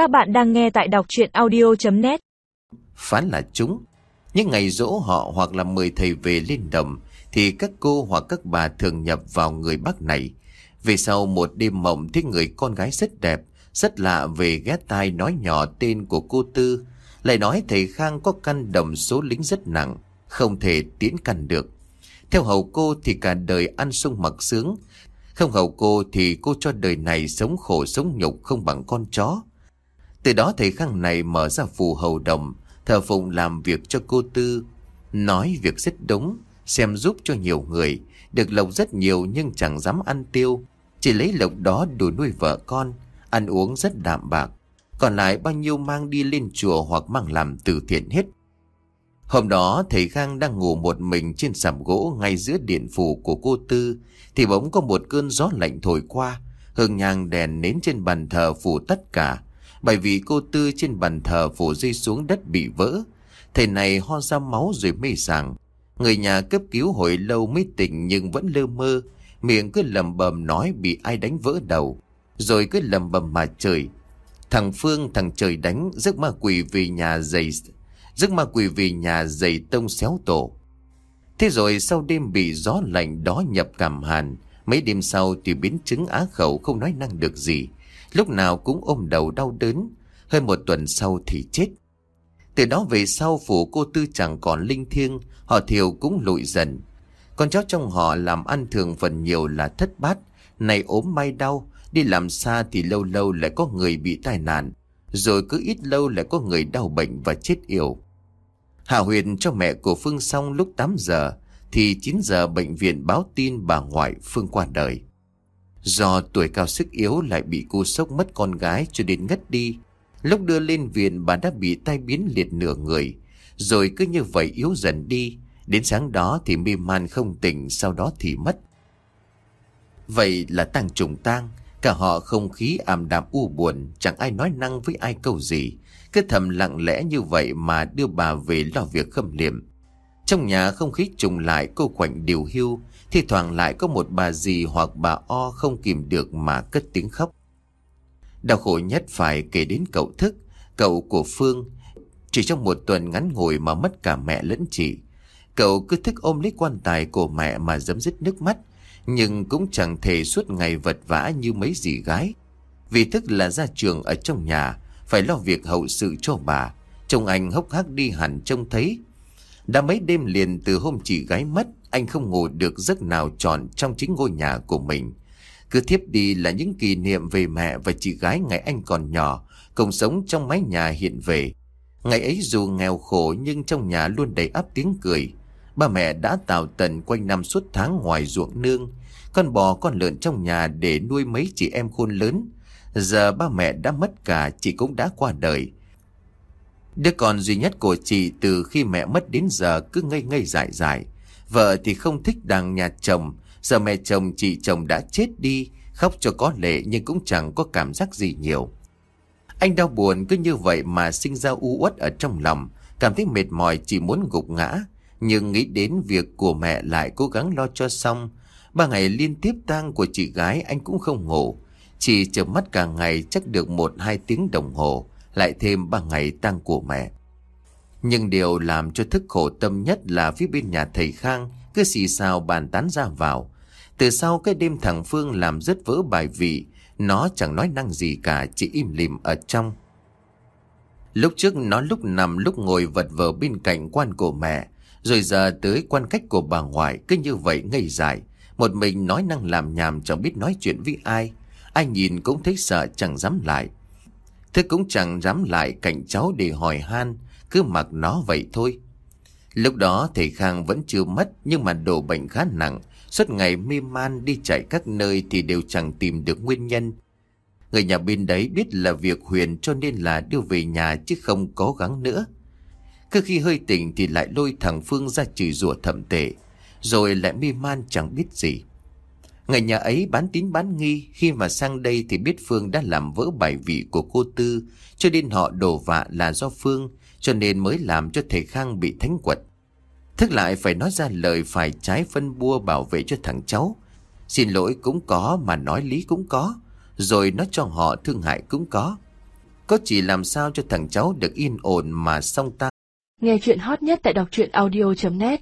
Các bạn đang nghe tại đọc chuyện audio.net Phán là chúng. Những ngày dỗ họ hoặc là mời thầy về lên đồng thì các cô hoặc các bà thường nhập vào người bác này. Về sau một đêm mộng thấy người con gái rất đẹp, rất lạ về ghé tai nói nhỏ tên của cô Tư. Lại nói thầy Khang có căn đồng số lính rất nặng, không thể tiến căn được. Theo hầu cô thì cả đời ăn sung mặc sướng. Không hầu cô thì cô cho đời này sống khổ sống nhục không bằng con chó. Từ đó thầy Khang này mở ra phù hầu đồng, thờ phụng làm việc cho cô Tư. Nói việc rất đúng, xem giúp cho nhiều người, được lộc rất nhiều nhưng chẳng dám ăn tiêu. Chỉ lấy lộc đó đủ nuôi vợ con, ăn uống rất đạm bạc. Còn lại bao nhiêu mang đi lên chùa hoặc mang làm từ thiện hết. Hôm đó thầy Khang đang ngủ một mình trên sàm gỗ ngay giữa điện phủ của cô Tư thì bỗng có một cơn gió lạnh thổi qua. Hương nhang đèn nến trên bàn thờ phủ tất cả. Bởi vì cô Tư trên bàn thờ phủ rơi xuống đất bị vỡ. Thầy này ho ra máu rồi mê sảng. Người nhà cấp cứu hồi lâu mới tỉnh nhưng vẫn lơ mơ. Miệng cứ lầm bầm nói bị ai đánh vỡ đầu. Rồi cứ lầm bầm mà trời. Thằng Phương, thằng trời đánh, giấc ma quỷ về nhà dày Giấc ma quỷ về nhà dày tông xéo tổ Thế rồi sau đêm bị gió lạnh đó nhập cảm hàn, Mấy đêm sau thì biến chứng á khẩu không nói năng được gì Lúc nào cũng ôm đầu đau đớn Hơn một tuần sau thì chết. Từ đó về sau, phủ cô tư chẳng còn linh thiêng, Họ thiều cũng lụi dần. Con cháu trong họ làm ăn thường phần nhiều là thất bát Này ốm may đau, Đi làm xa thì lâu lâu lại có người bị tai nạn, Rồi cứ ít lâu lại có người đau bệnh và chết yểu. Hạ huyền cho mẹ của Phương xong lúc 8 giờ, Thì 9 giờ bệnh viện báo tin bà ngoại Phương qua đời. Do tuổi cao sức yếu lại bị cô sốc mất con gái cho đến ngất đi, Lúc đưa lên viện bà đã bị tai biến liệt nửa người, Rồi cứ như vậy yếu dần đi. Đến sáng đó thì mê man không tỉnh, Sau đó thì mất. Vậy là tăng trùng tang, Cả họ không khí ảm đạm u buồn, Chẳng ai nói năng với ai câu gì. Cứ thầm lặng lẽ như vậy Mà đưa bà về lo việc khâm liệm. Trong nhà không khí trùng lại Cô quạnh điều hưu Thì thoảng lại có một bà dì hoặc bà O Không kìm được mà cất tiếng khóc. Đau khổ nhất phải kể đến cậu thức, Cậu của Phương. Chỉ trong một tuần ngắn ngủi mà mất cả mẹ lẫn chị. Cậu cứ thức ôm lấy quan tài của mẹ mà dấm dứt nước mắt, nhưng cũng chẳng thể suốt ngày vật vã như mấy dì gái. Vì thức là ra trường ở trong nhà, Phải lo việc hậu sự cho bà. Chồng anh hốc hác đi hẳn trông thấy đã mấy đêm liền từ hôm chị gái mất, Anh không ngủ được giấc nào tròn trong chính ngôi nhà của mình. Cứ tiếp đi là những kỷ niệm về mẹ và chị gái ngày anh còn nhỏ, Cùng sống trong mái nhà hiện về. Ngày ấy dù nghèo khổ nhưng trong nhà luôn đầy áp tiếng cười. Ba mẹ đã tạo tần quanh năm suốt tháng ngoài ruộng nương. Con bò con lợn trong nhà để nuôi mấy chị em khôn lớn. Giờ ba mẹ đã mất cả, Chị cũng đã qua đời. Đứa con duy nhất của chị từ khi mẹ mất đến giờ cứ ngây ngây dại dại. Vợ thì không thích đằng nhà chồng. Giờ mẹ chồng, chị chồng đã chết đi, Khóc cho có lệ nhưng cũng chẳng có cảm giác gì nhiều. Anh đau buồn cứ như vậy mà sinh ra u uất ở trong lòng. Cảm thấy mệt mỏi chỉ muốn gục ngã. Nhưng nghĩ đến việc của mẹ lại cố gắng lo cho xong. Ba ngày liên tiếp tang của chị gái anh cũng không ngủ. Chỉ chợp mắt cả ngày, chắc được một hai tiếng đồng hồ. Lại thêm ba ngày tang của mẹ Nhưng điều làm cho thức khổ tâm nhất là phía bên nhà thầy Khang, Cứ xì xào bàn tán ra vào Từ sau cái đêm thằng Phương làm rất vỡ bài vị, Nó chẳng nói năng gì cả, Chỉ im lìm ở trong Lúc trước nó lúc nằm lúc ngồi vật vờ bên cạnh quan của mẹ, rồi giờ tới quan cách của bà ngoại, cứ như vậy ngây dại. Một mình nói năng làm nhảm chẳng biết nói chuyện với ai. Ai nhìn cũng thấy sợ chẳng dám lại. Thế cũng chẳng dám lại cạnh cháu để hỏi han. Cứ mặc nó vậy thôi. Lúc đó thầy Khang vẫn chưa mất, nhưng mà đổ bệnh khá nặng. Suốt ngày mê man đi chạy các nơi thì đều chẳng tìm được nguyên nhân. Người nhà bên đấy biết là việc Huyền cho nên là đưa về nhà chứ không cố gắng nữa. Cứ khi hơi tỉnh thì lại lôi thằng Phương ra chửi rủa thậm tệ, Rồi lại mê man chẳng biết gì Ngày nhà ấy bán tín bán nghi, Khi mà sang đây thì biết Phương đã làm vỡ bài vị của cô Tư, Cho nên họ đổ vạ là do Phương, Cho nên mới làm cho thầy Khang bị thánh quật. Thức lại phải nói ra lời phải trái phân bua bảo vệ cho thằng cháu. Xin lỗi cũng có mà nói lý cũng có, Rồi nói cho họ thương hại cũng có. Có chỉ làm sao cho thằng cháu được yên ổn mà xong ta. Nghe chuyện hot nhất tại đọc truyện audio.net